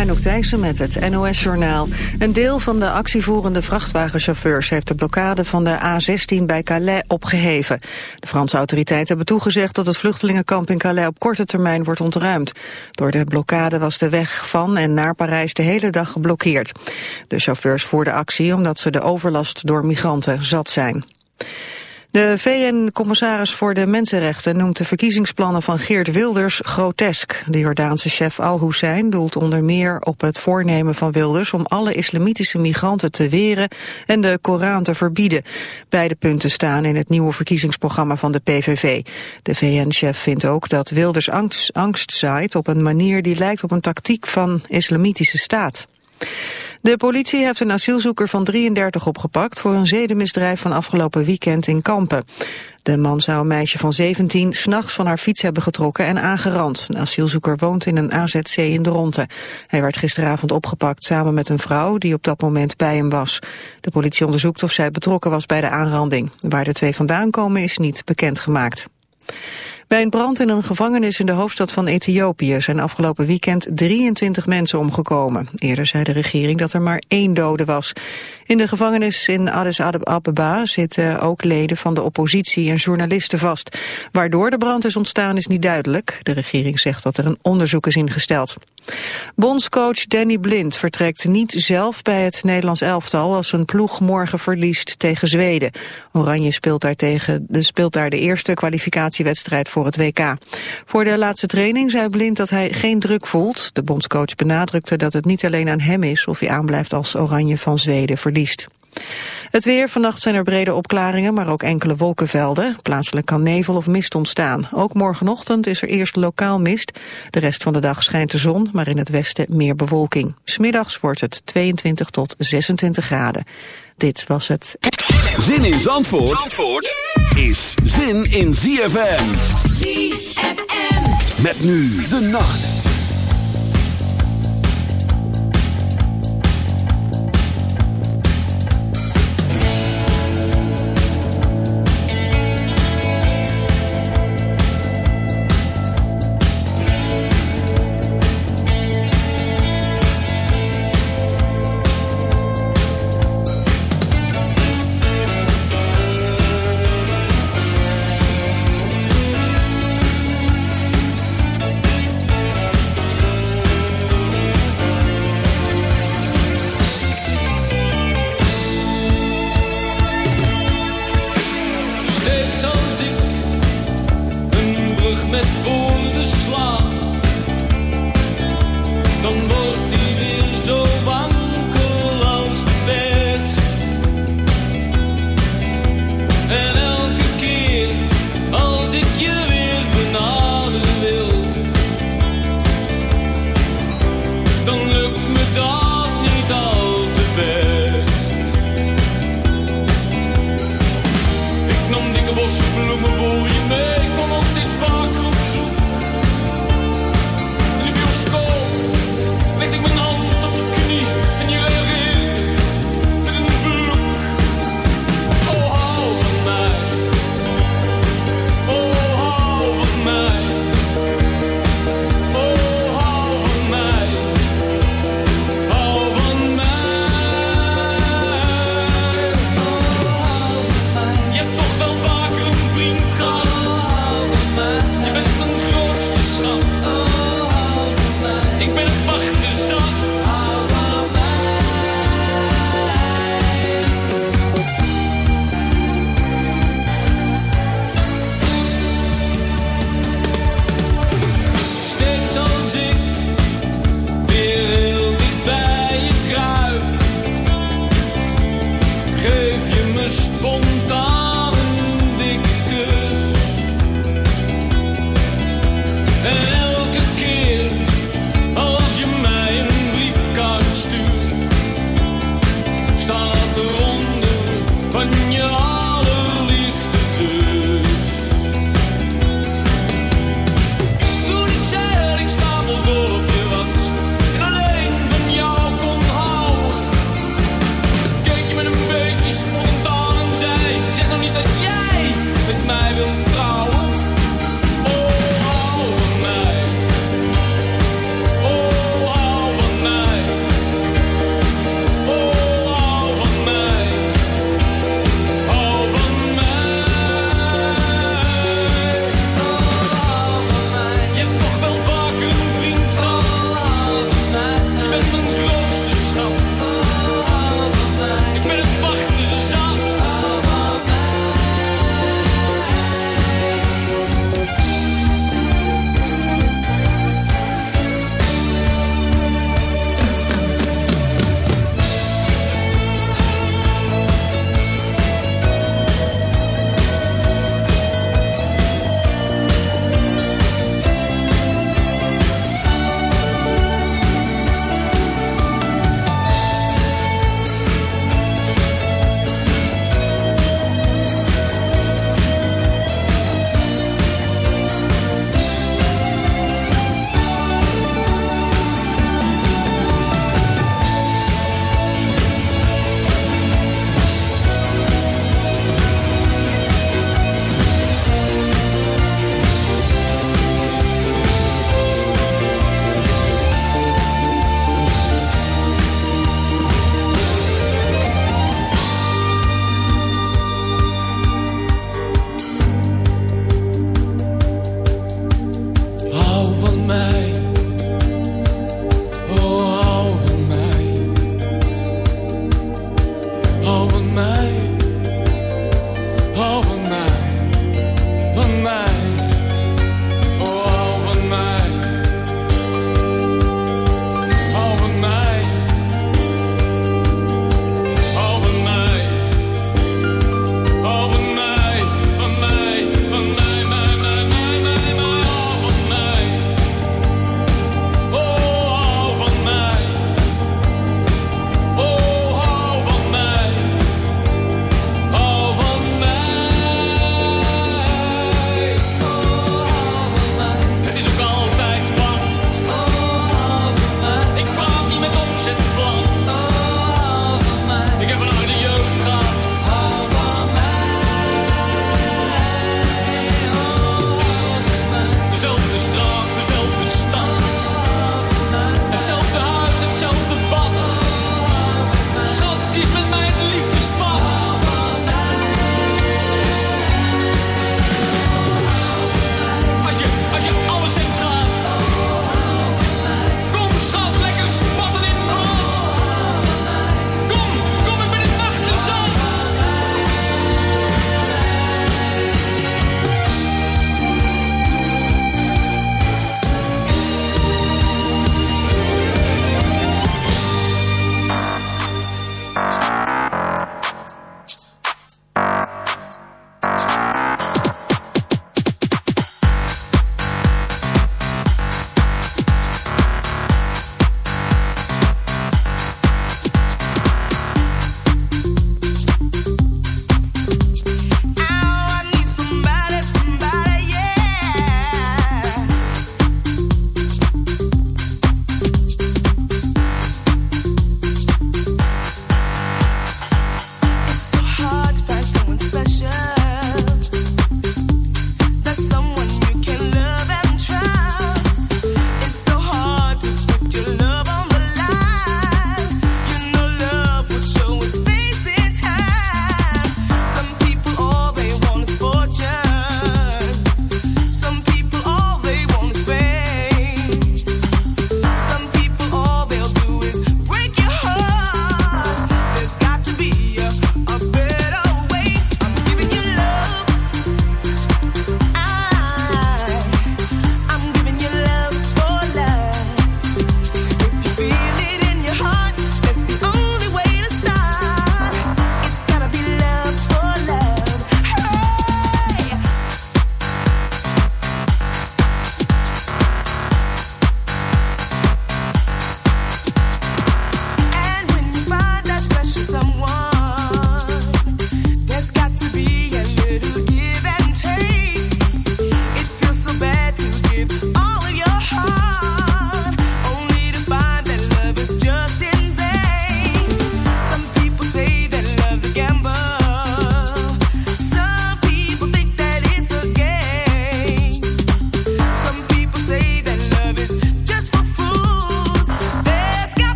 Anouk Thijssen met het NOS-journaal. Een deel van de actievoerende vrachtwagenchauffeurs... heeft de blokkade van de A16 bij Calais opgeheven. De Franse autoriteiten hebben toegezegd... dat het vluchtelingenkamp in Calais op korte termijn wordt ontruimd. Door de blokkade was de weg van en naar Parijs de hele dag geblokkeerd. De chauffeurs voerden actie omdat ze de overlast door migranten zat zijn. De VN-commissaris voor de Mensenrechten noemt de verkiezingsplannen van Geert Wilders grotesk. De Jordaanse chef Al-Hussein doelt onder meer op het voornemen van Wilders om alle islamitische migranten te weren en de Koran te verbieden. Beide punten staan in het nieuwe verkiezingsprogramma van de PVV. De VN-chef vindt ook dat Wilders angst, angst zaait op een manier die lijkt op een tactiek van islamitische staat. De politie heeft een asielzoeker van 33 opgepakt voor een zedenmisdrijf van afgelopen weekend in Kampen. De man zou een meisje van 17 s'nachts van haar fiets hebben getrokken en aangerand. Een asielzoeker woont in een AZC in de Ronte. Hij werd gisteravond opgepakt samen met een vrouw die op dat moment bij hem was. De politie onderzoekt of zij betrokken was bij de aanranding. Waar de twee vandaan komen is niet bekendgemaakt. Bij een brand in een gevangenis in de hoofdstad van Ethiopië zijn afgelopen weekend 23 mensen omgekomen. Eerder zei de regering dat er maar één dode was. In de gevangenis in Addis Ababa zitten ook leden van de oppositie en journalisten vast. Waardoor de brand is ontstaan is niet duidelijk. De regering zegt dat er een onderzoek is ingesteld. Bondscoach Danny Blind vertrekt niet zelf bij het Nederlands elftal als een ploeg morgen verliest tegen Zweden. Oranje speelt daar, tegen, speelt daar de eerste kwalificatiewedstrijd voor het WK. Voor de laatste training zei Blind dat hij geen druk voelt. De bondscoach benadrukte dat het niet alleen aan hem is of hij aanblijft als Oranje van Zweden verliest. Het weer, vannacht zijn er brede opklaringen, maar ook enkele wolkenvelden. Plaatselijk kan nevel of mist ontstaan. Ook morgenochtend is er eerst lokaal mist. De rest van de dag schijnt de zon, maar in het westen meer bewolking. Smiddags wordt het 22 tot 26 graden. Dit was het. Zin in Zandvoort, Zandvoort is zin in ZFM. ZFM. Met nu de nacht.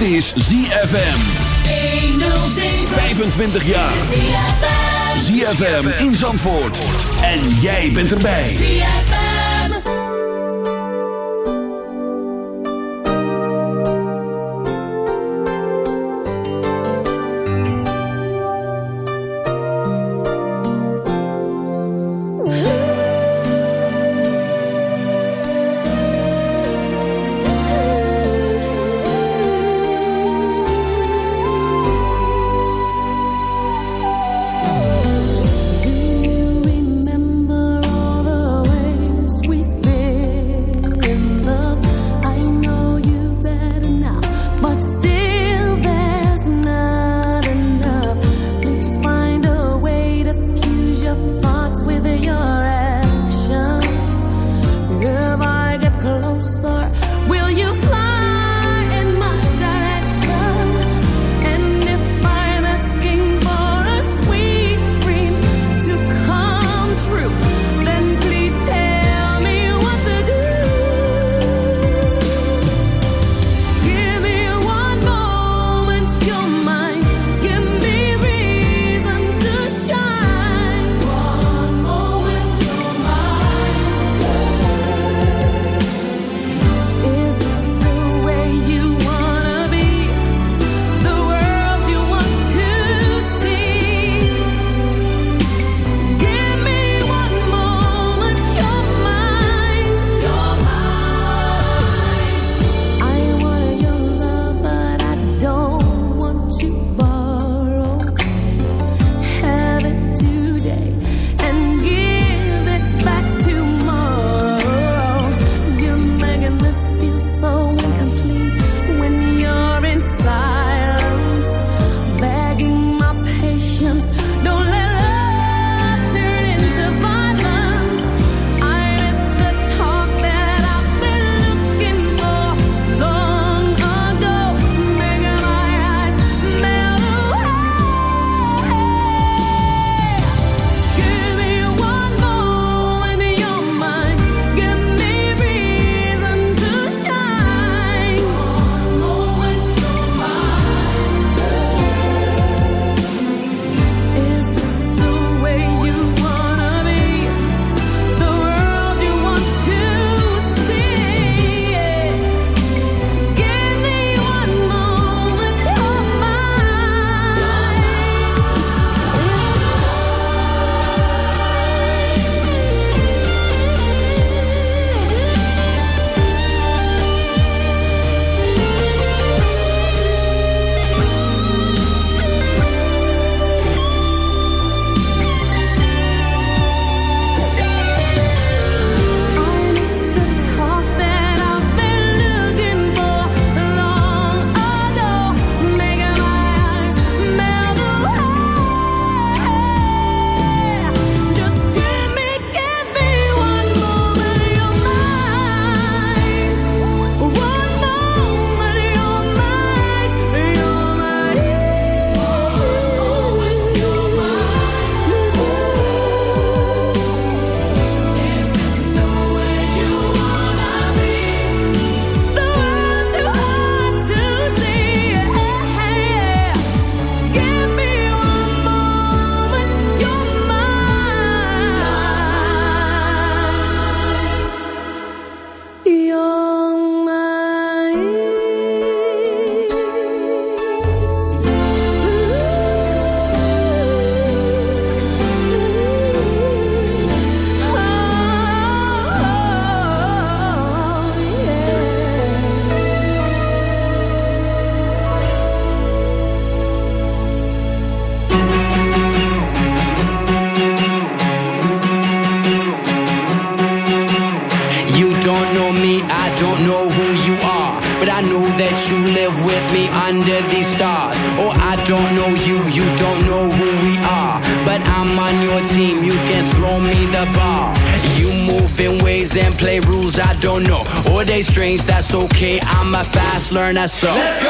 Dit is ZFM. 25 jaar. ZFM in Zandvoort. En jij bent erbij. learn Lasso. Let's go.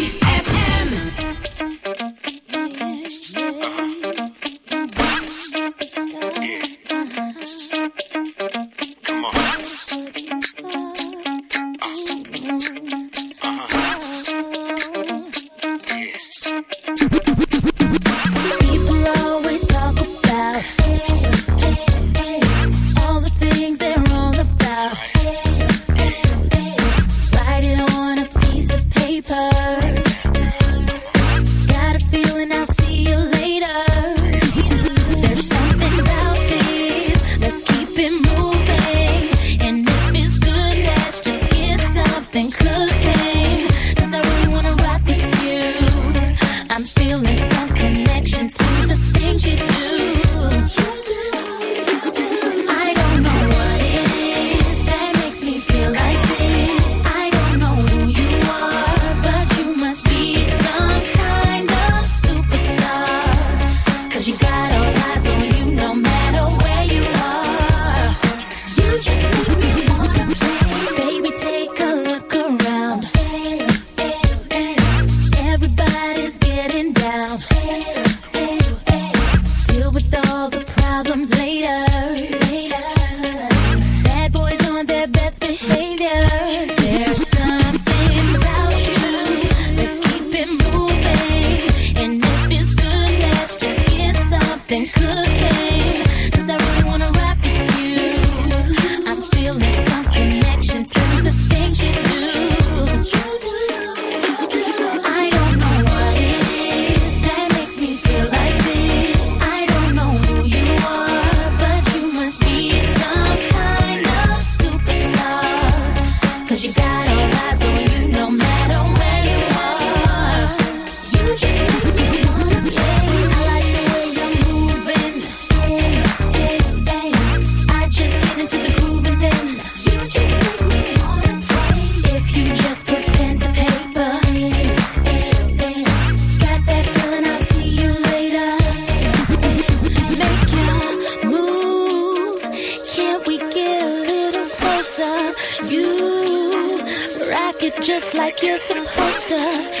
you got after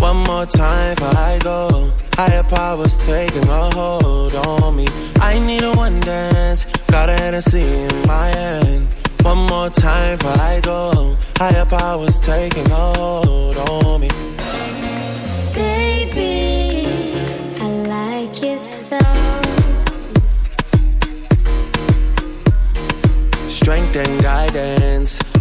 One more time before I go. Higher powers taking a hold on me. I need a one dance. Got a Hennessy in my hand. One more time before I go. Higher powers taking a hold on me. Baby, I like your style. Strength and guidance.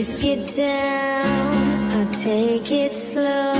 If you're down, I'll take it slow,